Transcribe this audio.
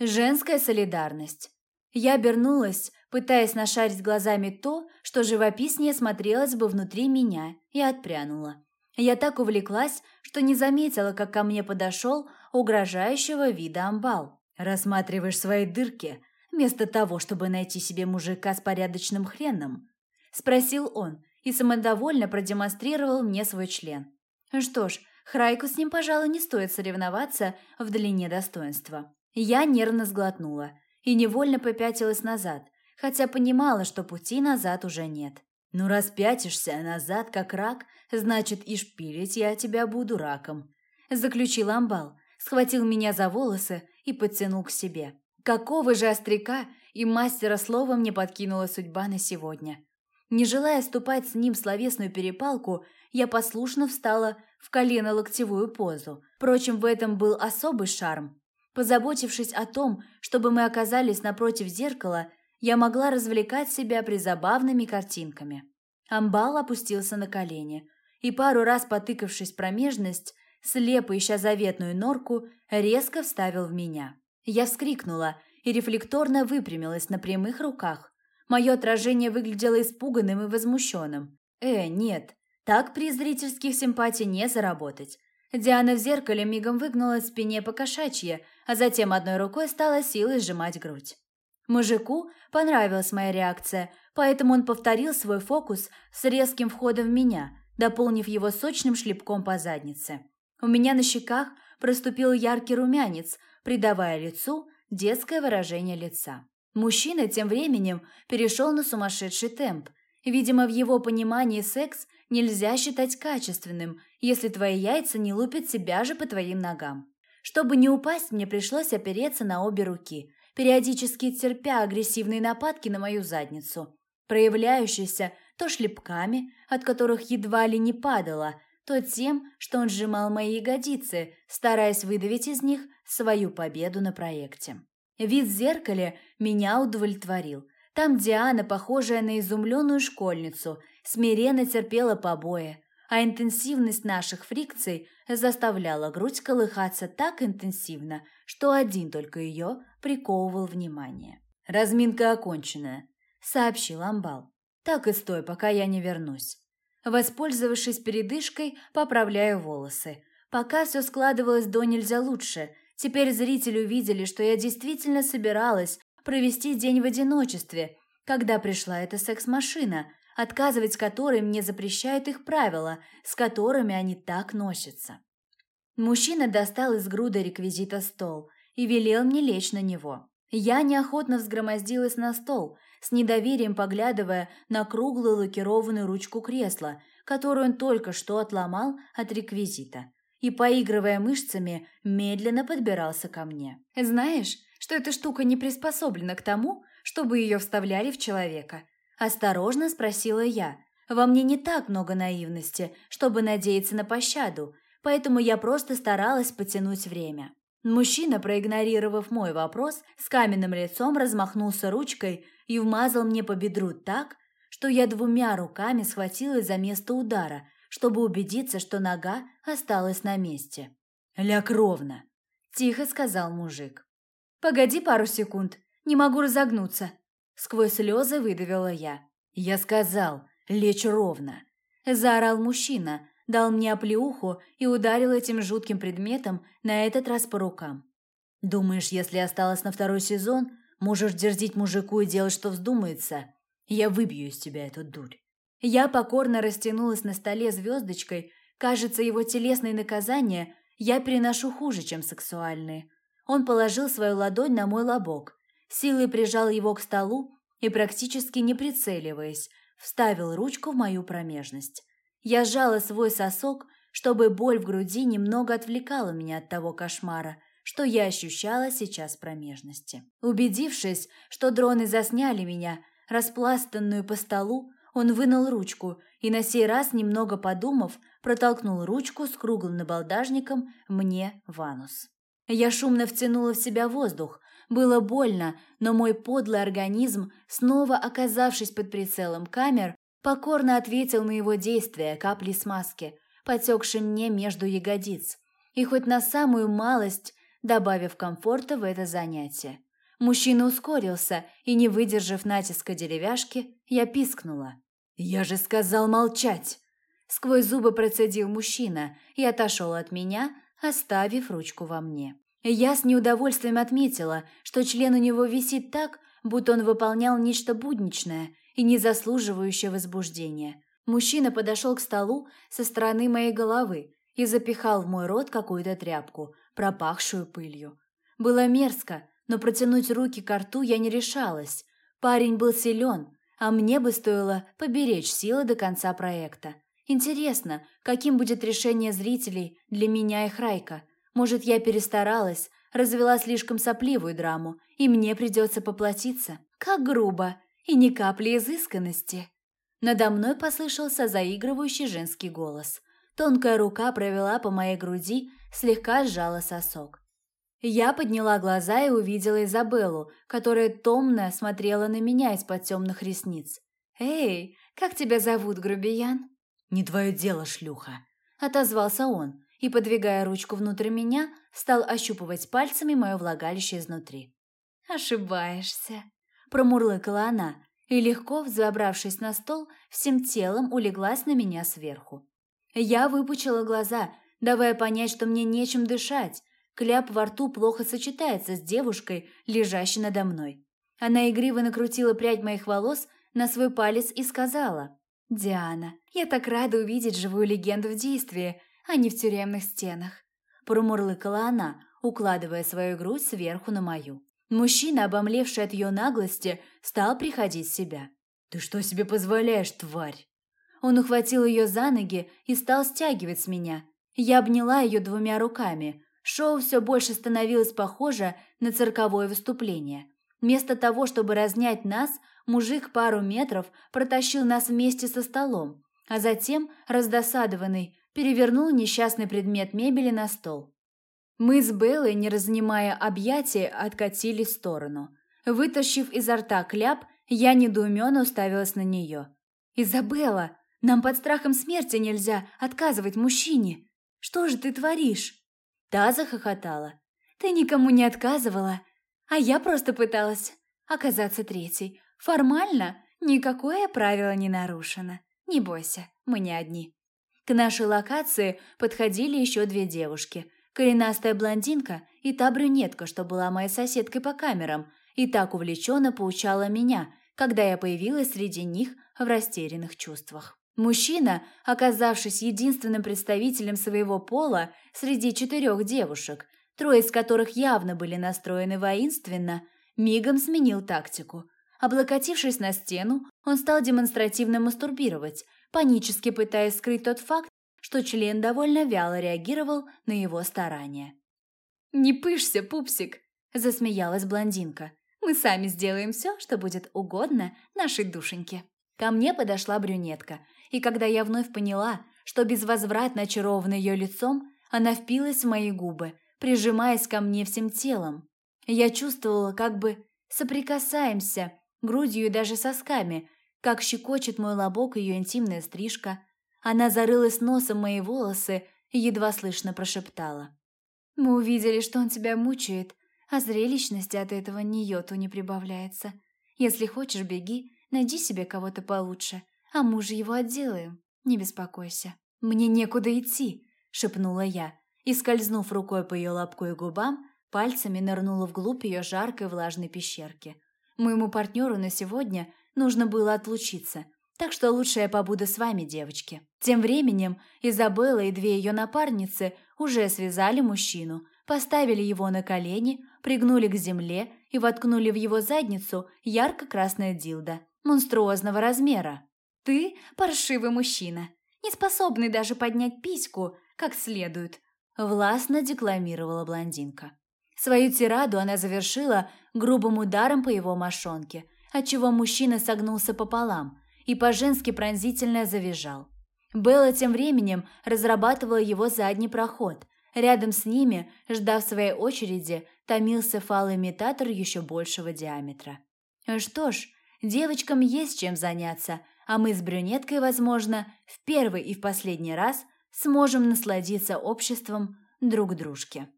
Женская солидарность. Я обернулась, пытаясь нашарить глазами то, что живописнее смотрелось бы внутри меня, и отпрянула. Я так увлеклась, что не заметила, как ко мне подошел угрожающего вида амбал. «Рассматриваешь свои дырки, вместо того, чтобы найти себе мужика с порядочным хреном?» – спросил он и самодовольно продемонстрировал мне свой член. Что ж, Храйку с ним, пожалуй, не стоит соревноваться в длине достоинства. Я нервно сглотнула и невольно попятилась назад, хотя понимала, что пути назад уже нет. «Ну, раз пятишься назад, как рак, значит, и шпилить я тебя буду раком», – заключил амбал, схватил меня за волосы и подтянул к себе. Какого же остряка и мастера слова мне подкинула судьба на сегодня. Не желая ступать с ним словесную перепалку, я послушно встала в колено-локтевую позу. Впрочем, в этом был особый шарм. Позаботившись о том, чтобы мы оказались напротив зеркала, я могла развлекать себя призабавными картинками. Амбал опустился на колени и, пару раз потыкавшись промежность, слепо ища заветную норку, резко вставил в меня. Я вскрикнула и рефлекторно выпрямилась на прямых руках. Мое отражение выглядело испуганным и возмущенным. «Э, нет, так при зрительских симпатий не заработать». Диана в зеркале мигом выгнула спине по кошачье, а затем одной рукой стала силой сжимать грудь. Мужику понравилась моя реакция, поэтому он повторил свой фокус с резким входом в меня, дополнив его сочным шлепком по заднице. У меня на щеках проступил яркий румянец, придавая лицу детское выражение лица. Мужчина тем временем перешел на сумасшедший темп. Видимо, в его понимании секс нельзя считать качественным, если твои яйца не лупят себя же по твоим ногам. Чтобы не упасть, мне пришлось опереться на обе руки, периодически терпя агрессивные нападки на мою задницу, проявляющиеся то шлепками, от которых едва ли не падала, то тем, что он сжимал мои ягодицы, стараясь выдавить из них свою победу на проекте. Вид в зеркале меня удовлетворил. Там Диана, похожая на изумленную школьницу, смиренно терпела побои, а интенсивность наших фрикций заставляла грудь колыхаться так интенсивно, что один только ее приковывал внимание. «Разминка окончена», — сообщил Амбал. «Так и стой, пока я не вернусь». Воспользовавшись передышкой, поправляю волосы. Пока все складывалось до нельзя лучше. Теперь зрители увидели, что я действительно собиралась провести день в одиночестве, когда пришла эта секс-машина, отказывать которой мне запрещают их правила, с которыми они так носятся. Мужчина достал из груда реквизита стол и велел мне лечь на него. Я неохотно взгромоздилась на стол, с недоверием поглядывая на круглую лакированную ручку кресла, которую он только что отломал от реквизита, и, поигрывая мышцами, медленно подбирался ко мне. «Знаешь, что эта штука не приспособлена к тому, чтобы ее вставляли в человека?» Осторожно спросила я. Во мне не так много наивности, чтобы надеяться на пощаду, поэтому я просто старалась потянуть время. Мужчина, проигнорировав мой вопрос, с каменным лицом размахнулся ручкой и вмазал мне по бедру так, что я двумя руками схватилась за место удара, чтобы убедиться, что нога осталась на месте. «Ляг ровно!» – тихо сказал мужик. «Погоди пару секунд, не могу разогнуться», Сквозь слезы выдавила я. «Я сказал, лечь ровно!» Заорал мужчина, дал мне оплеуху и ударил этим жутким предметом, на этот раз по рукам. «Думаешь, если осталось на второй сезон, можешь дерзить мужику и делать, что вздумается? Я выбью из тебя эту дурь». Я покорно растянулась на столе звездочкой. Кажется, его телесные наказания я переношу хуже, чем сексуальные. Он положил свою ладонь на мой лобок, силой прижал его к столу и, практически не прицеливаясь, вставил ручку в мою промежность. Я сжала свой сосок, чтобы боль в груди немного отвлекала меня от того кошмара, что я ощущала сейчас в промежности. Убедившись, что дроны засняли меня, распластанную по столу, он вынул ручку и, на сей раз, немного подумав, протолкнул ручку с круглым набалдажником мне в анус. Я шумно втянула в себя воздух, было больно, но мой подлый организм, снова оказавшись под прицелом камер, покорно ответил на его действия капли смазки, потекшей мне между ягодиц. И хоть на самую малость добавив комфорта в это занятие. Мужчина ускорился, и, не выдержав натиска деревяшки, я пискнула. «Я же сказал молчать!» Сквозь зубы процедил мужчина и отошел от меня, оставив ручку во мне. Я с неудовольствием отметила, что член у него висит так, будто он выполнял нечто будничное и не заслуживающее возбуждения. Мужчина подошел к столу со стороны моей головы и запихал в мой рот какую-то тряпку, пропахшую пылью. Было мерзко, но протянуть руки к рту я не решалась. Парень был силен, а мне бы стоило поберечь силы до конца проекта. Интересно, каким будет решение зрителей для меня и Храйка? Может, я перестаралась, развела слишком сопливую драму, и мне придется поплатиться? Как грубо и ни капли изысканности. Надо мной послышался заигрывающий женский голос. Тонкая рука провела по моей груди, слегка сжала сосок. Я подняла глаза и увидела Изабеллу, которая томно смотрела на меня из-под темных ресниц. «Эй, как тебя зовут, грубиян?» «Не твое дело, шлюха!» – отозвался он и, подвигая ручку внутрь меня, стал ощупывать пальцами мое влагалище изнутри. «Ошибаешься!» – промурлыкала она и, легко взобравшись на стол, всем телом улеглась на меня сверху. Я выпучила глаза, давая понять, что мне нечем дышать. Кляп во рту плохо сочетается с девушкой, лежащей надо мной. Она игриво накрутила прядь моих волос на свой палец и сказала – «Диана, я так рада увидеть живую легенду в действии, а не в тюремных стенах», – промурлыкала она, укладывая свою грудь сверху на мою. Мужчина, обомлевший от ее наглости, стал приходить в себя. «Ты что себе позволяешь, тварь?» Он ухватил ее за ноги и стал стягивать с меня. Я обняла ее двумя руками. Шоу все больше становилось похоже на цирковое выступление. Вместо того, чтобы разнять нас, мужик пару метров протащил нас вместе со столом, а затем, раздосадованный, перевернул несчастный предмет мебели на стол. Мы с Беллой, не разнимая объятия, откатились в сторону. Вытащив изо рта кляп, я недоуменно уставилась на нее. «Изабелла, нам под страхом смерти нельзя отказывать мужчине. Что же ты творишь?» Та захохотала. «Ты никому не отказывала, а я просто пыталась оказаться третьей. Формально никакое правило не нарушено. Не бойся, мы не одни. К нашей локации подходили еще две девушки. Коренастая блондинка и та брюнетка, что была моей соседкой по камерам, и так увлеченно поучала меня, когда я появилась среди них в растерянных чувствах. Мужчина, оказавшись единственным представителем своего пола среди четырех девушек, трое из которых явно были настроены воинственно, мигом сменил тактику. Облокотившись на стену, он стал демонстративно мастурбировать, панически пытаясь скрыть тот факт, что член довольно вяло реагировал на его старания. «Не пышься, пупсик!» – засмеялась блондинка. «Мы сами сделаем все, что будет угодно нашей душеньке». Ко мне подошла брюнетка, и когда я вновь поняла, что безвозвратно очарована ее лицом, она впилась в мои губы, прижимаясь ко мне всем телом. Я чувствовала, как бы соприкасаемся грудью и даже сосками, как щекочет мой лобок ее интимная стрижка. Она зарылась носом мои волосы и едва слышно прошептала. «Мы увидели, что он тебя мучает, а зрелищности от этого ни йоту не прибавляется. Если хочешь, беги, найди себе кого-то получше, а мужа его отделаем, не беспокойся». «Мне некуда идти», — шепнула я, и, скользнув рукой по ее лобку и губам, пальцами нырнула вглубь ее жаркой влажной пещерки. Моему партнеру на сегодня нужно было отлучиться, так что лучше я побуду с вами, девочки. Тем временем Изабелла и две ее напарницы уже связали мужчину, поставили его на колени, пригнули к земле и воткнули в его задницу ярко-красное дилдо монструозного размера. «Ты паршивый мужчина, не способный даже поднять письку как следует», властно декламировала блондинка. Свою тираду она завершила грубым ударом по его мошонке, отчего мужчина согнулся пополам и по-женски пронзительно завизжал. Белла тем временем разрабатывала его задний проход. Рядом с ними, ждав своей очереди, томился фалоимитатор еще большего диаметра. Что ж, девочкам есть чем заняться, а мы с брюнеткой, возможно, в первый и в последний раз – сможем насладиться обществом друг дружки.